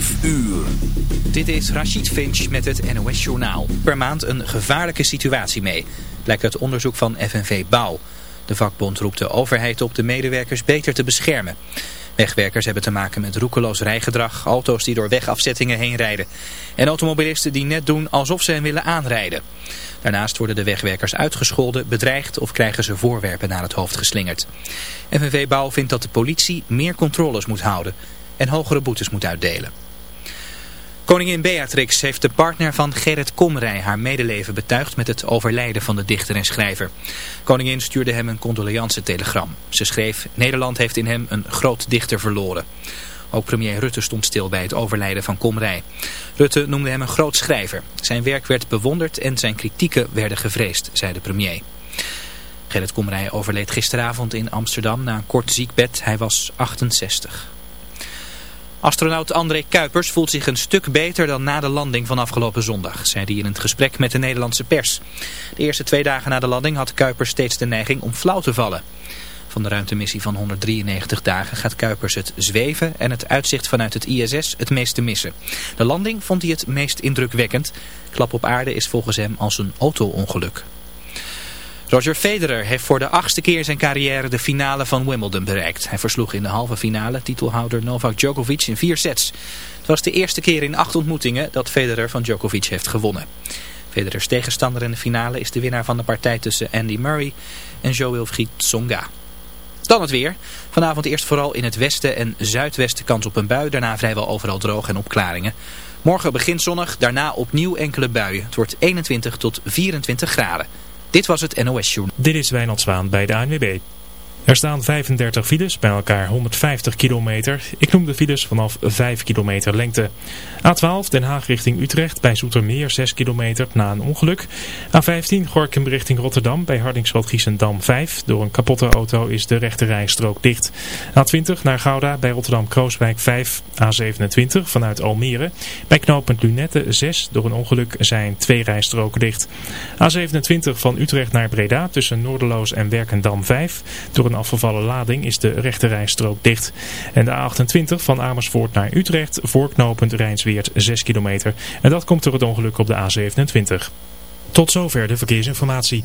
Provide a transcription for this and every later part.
5 uur. Dit is Rachid Finch met het NOS Journaal. Per maand een gevaarlijke situatie mee, blijkt uit onderzoek van FNV Bouw. De vakbond roept de overheid op de medewerkers beter te beschermen. Wegwerkers hebben te maken met roekeloos rijgedrag, auto's die door wegafzettingen heen rijden. En automobilisten die net doen alsof ze hen willen aanrijden. Daarnaast worden de wegwerkers uitgescholden, bedreigd of krijgen ze voorwerpen naar het hoofd geslingerd. FNV Bouw vindt dat de politie meer controles moet houden en hogere boetes moet uitdelen. Koningin Beatrix heeft de partner van Gerrit Komrij haar medeleven betuigd met het overlijden van de dichter en schrijver. Koningin stuurde hem een condoleance-telegram. Ze schreef, Nederland heeft in hem een groot dichter verloren. Ook premier Rutte stond stil bij het overlijden van Komrij. Rutte noemde hem een groot schrijver. Zijn werk werd bewonderd en zijn kritieken werden gevreesd, zei de premier. Gerrit Komrij overleed gisteravond in Amsterdam na een kort ziekbed. Hij was 68. Astronaut André Kuipers voelt zich een stuk beter dan na de landing van afgelopen zondag, zei hij in het gesprek met de Nederlandse pers. De eerste twee dagen na de landing had Kuipers steeds de neiging om flauw te vallen. Van de ruimtemissie van 193 dagen gaat Kuipers het zweven en het uitzicht vanuit het ISS het meeste missen. De landing vond hij het meest indrukwekkend. Klap op aarde is volgens hem als een auto-ongeluk. Roger Federer heeft voor de achtste keer zijn carrière de finale van Wimbledon bereikt. Hij versloeg in de halve finale titelhouder Novak Djokovic in vier sets. Het was de eerste keer in acht ontmoetingen dat Federer van Djokovic heeft gewonnen. Federers tegenstander in de finale is de winnaar van de partij tussen Andy Murray en Jo-Wilfried Tsonga. Dan het weer. Vanavond eerst vooral in het westen en zuidwesten kans op een bui. Daarna vrijwel overal droog en opklaringen. Morgen begint zonnig, daarna opnieuw enkele buien. Het wordt 21 tot 24 graden. Dit was het NOS Journal. Dit is Wijnald Zwaan bij de ANWB. Er staan 35 files, bij elkaar 150 kilometer. Ik noem de files vanaf 5 kilometer lengte. A12 Den Haag richting Utrecht bij Zoetermeer 6 kilometer na een ongeluk. A15 Gorkum richting Rotterdam bij Hardingsveld Giesendam 5. Door een kapotte auto is de rechte rijstrook dicht. A20 naar Gouda bij Rotterdam Krooswijk 5. A27 vanuit Almere. Bij knooppunt Lunette 6. Door een ongeluk zijn twee rijstroken dicht. A27 van Utrecht naar Breda tussen Noorderloos en Werkendam 5. Door een afgevallen lading is de rechterrijstrook dicht. En de A28 van Amersfoort naar Utrecht voorknopend Rijnsweert 6 kilometer. En dat komt door het ongeluk op de A27. Tot zover de verkeersinformatie.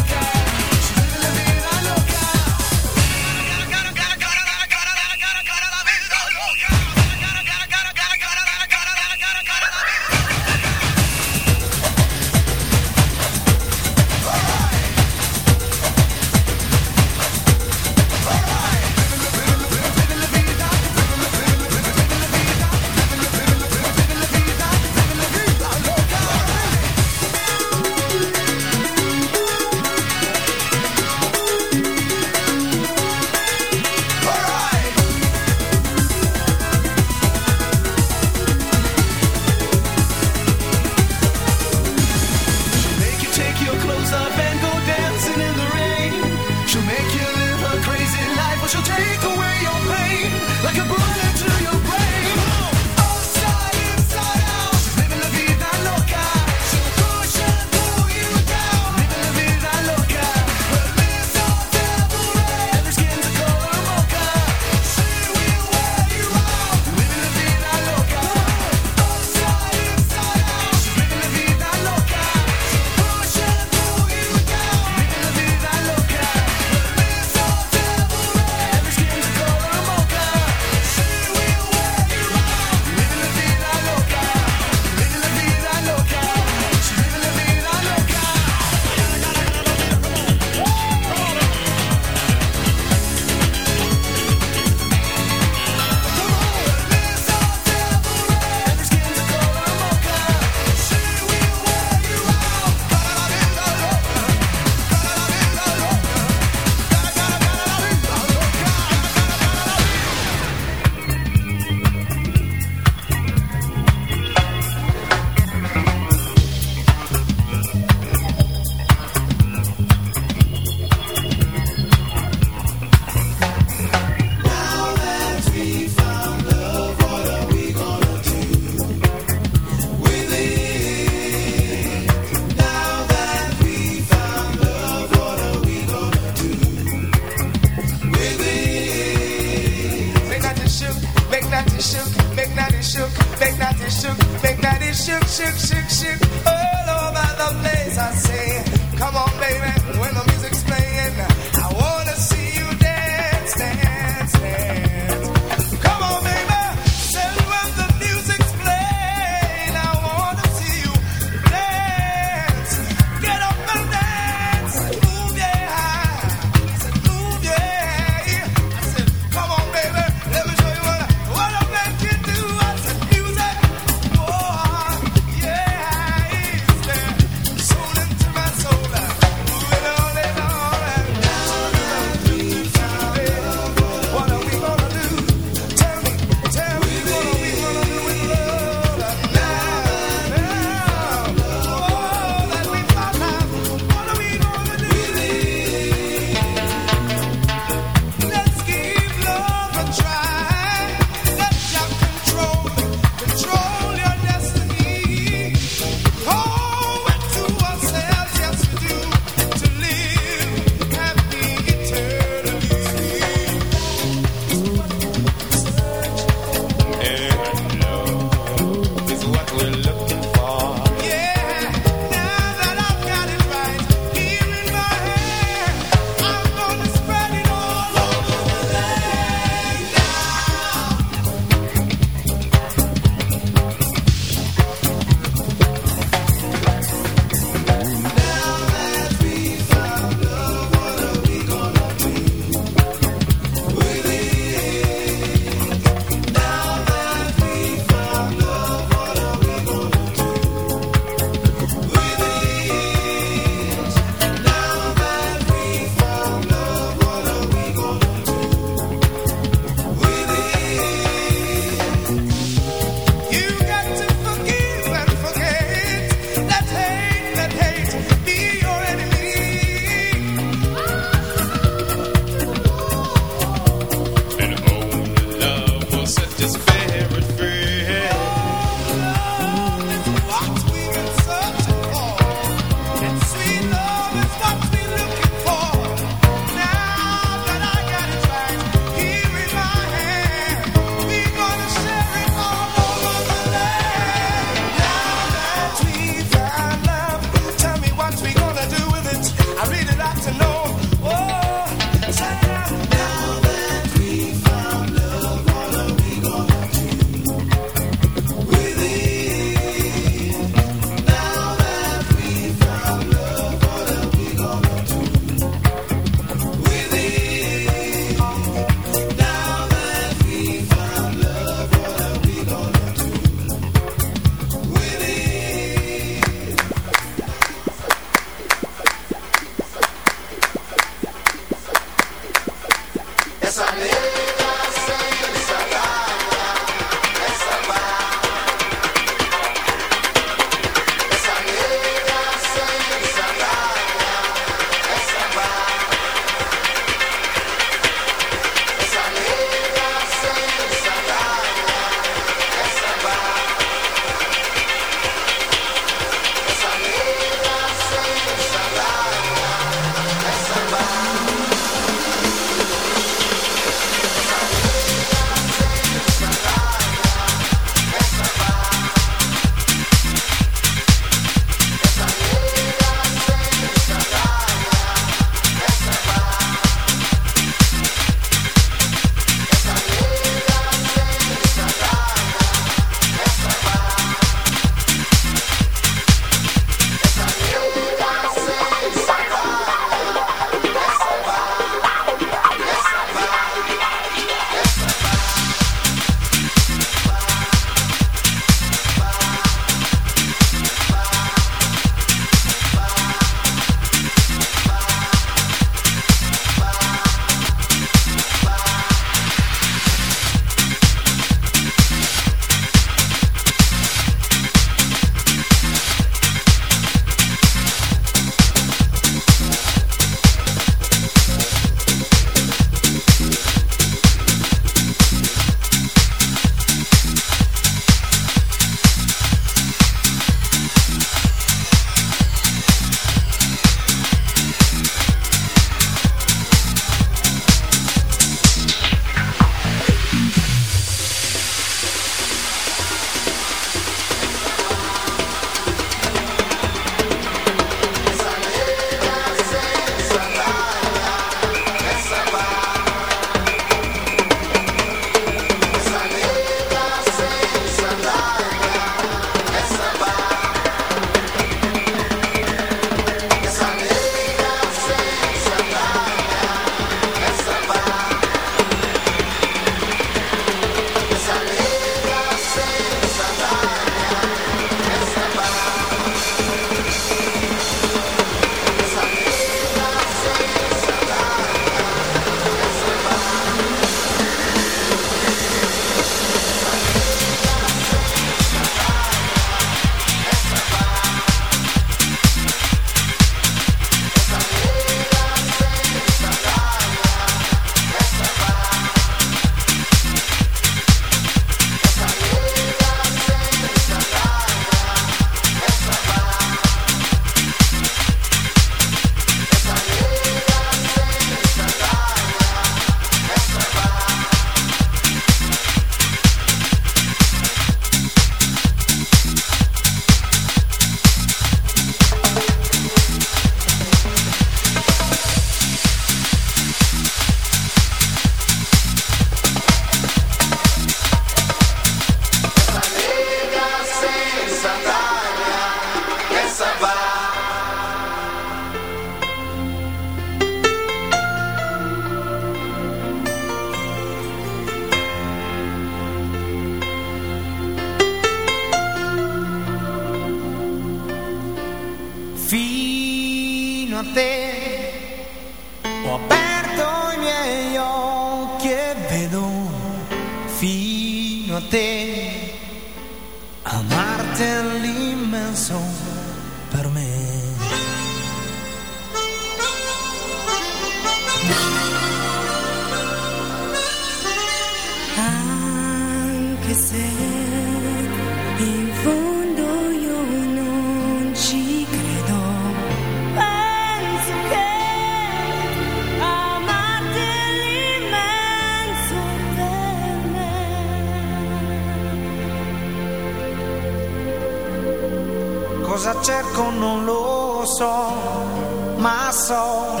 Ma so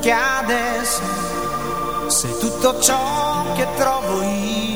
che adesso sei tutto ciò che trovo io.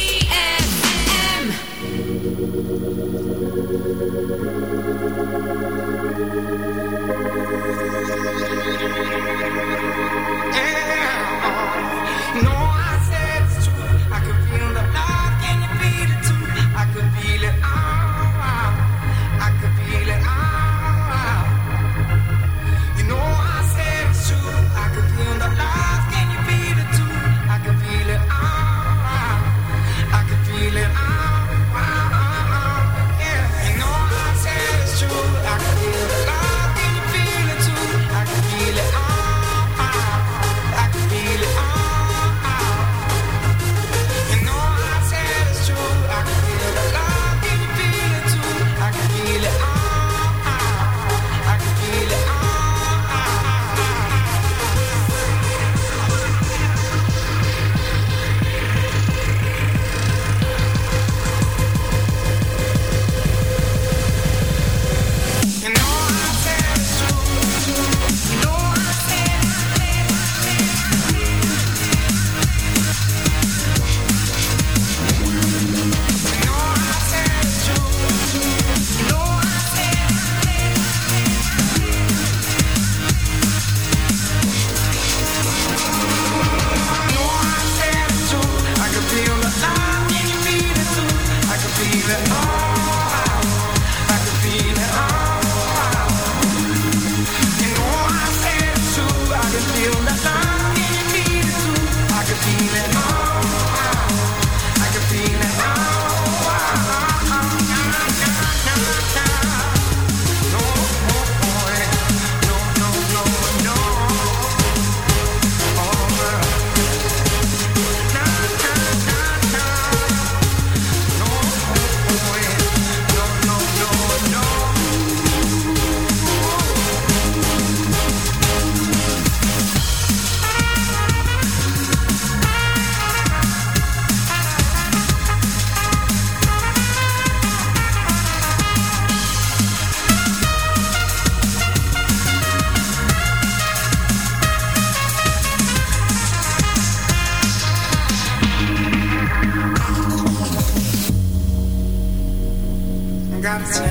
Dance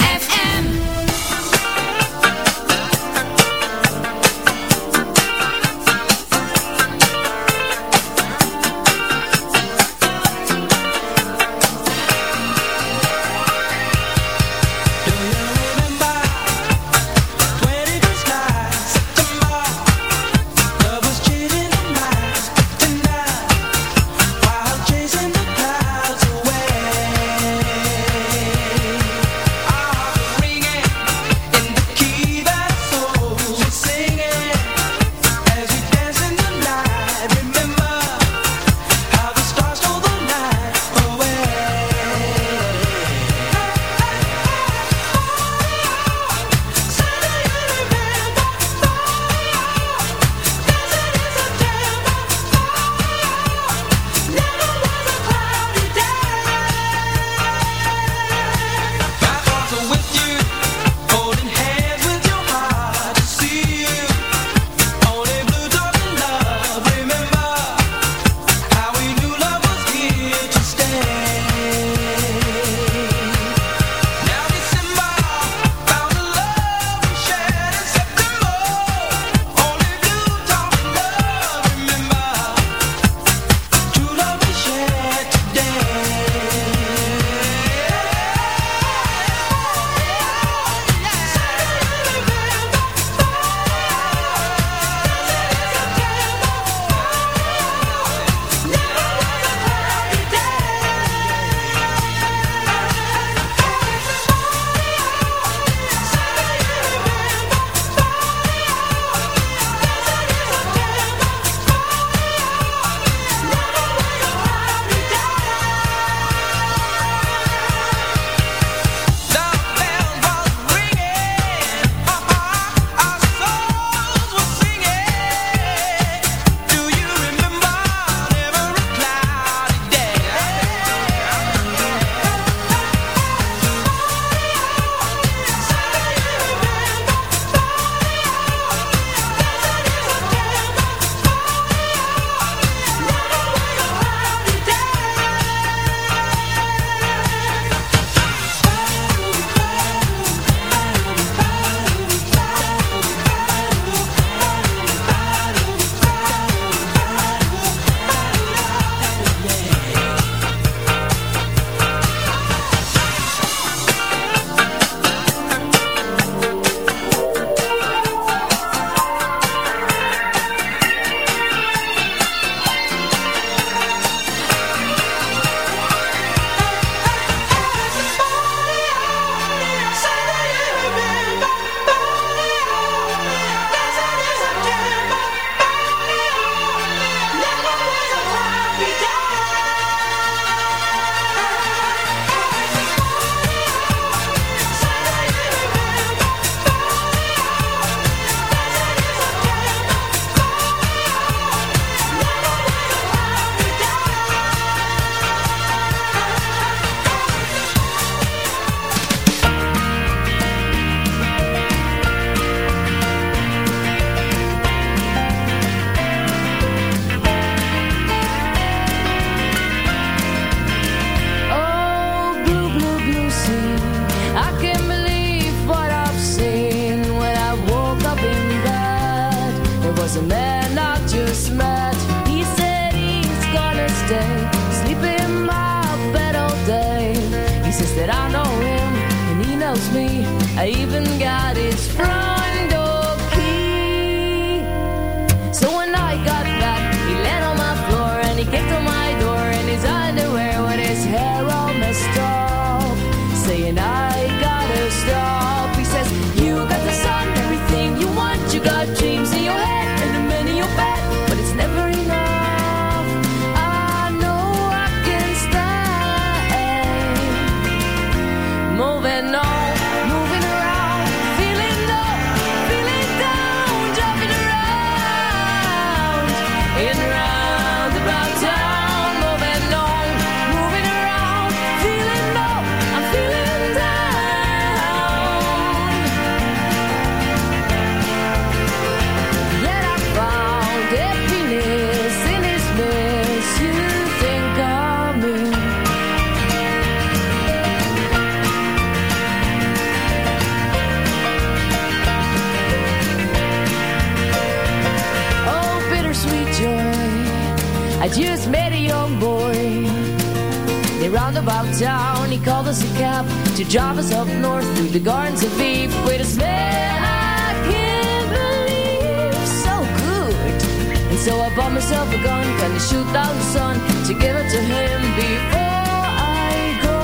bought myself a gun, gonna shoot down the sun to give it to him before I go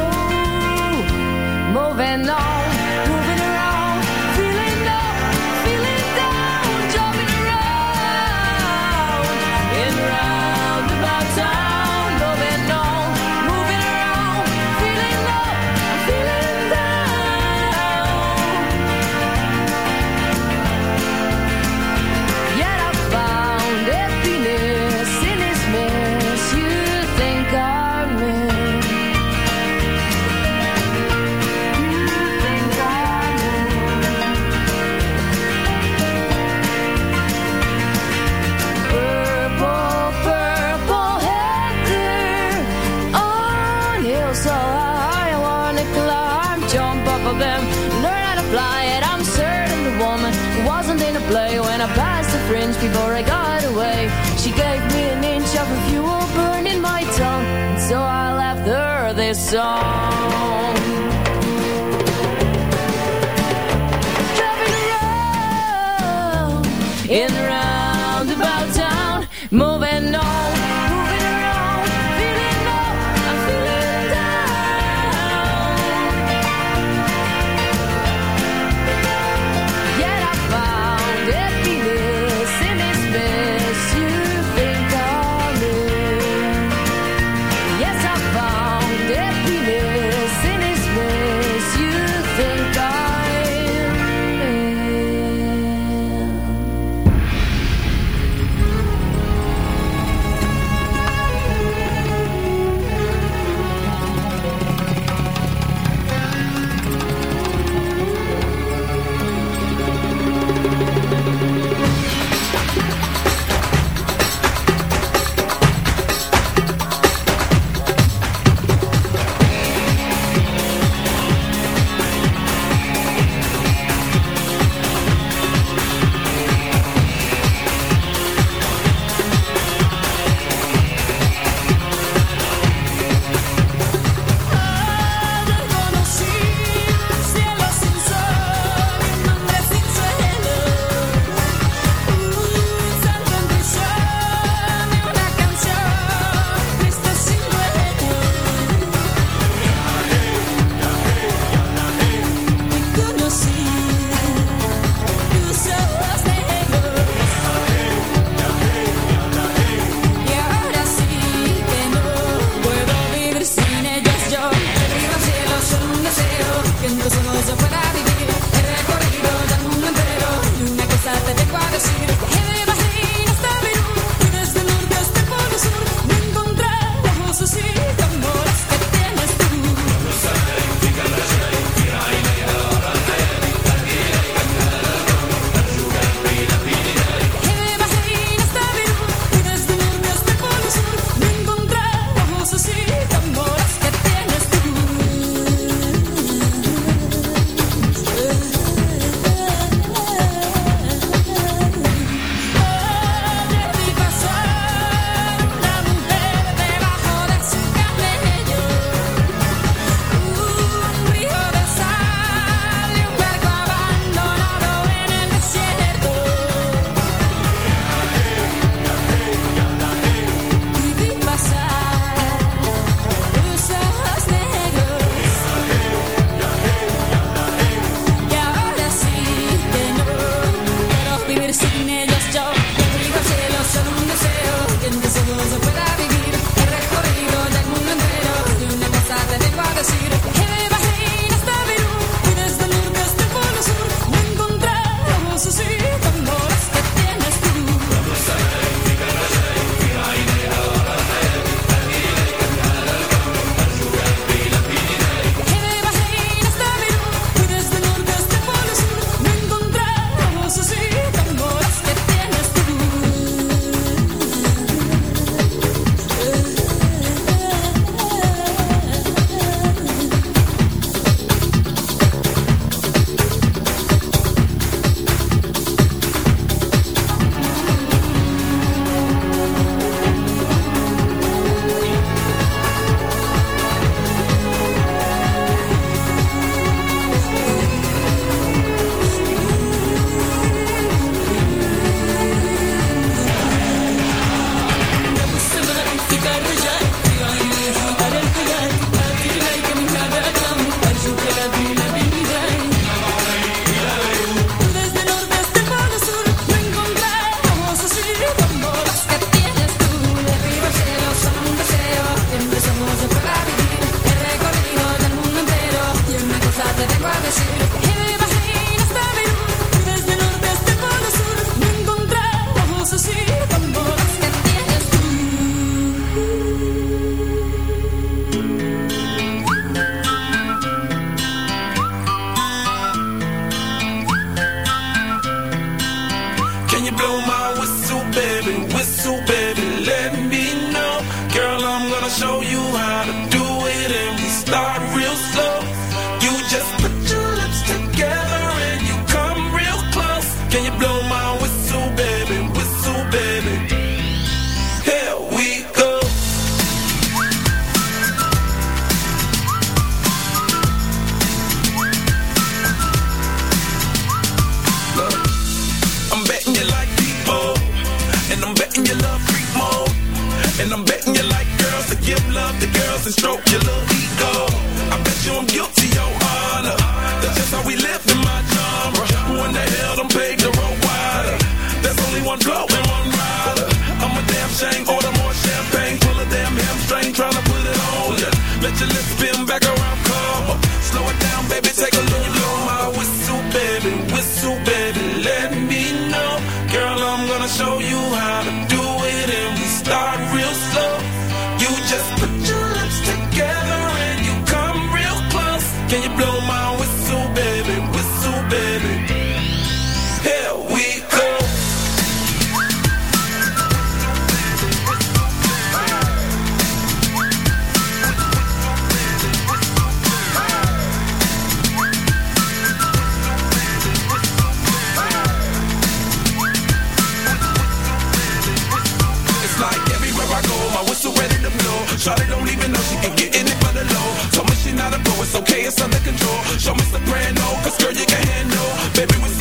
moving on. before I got away. She gave me an inch of her fuel burning my tongue, and so I left her this song. Baby we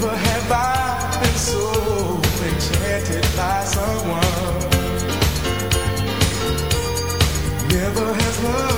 Never have I been so enchanted by someone. Never has love.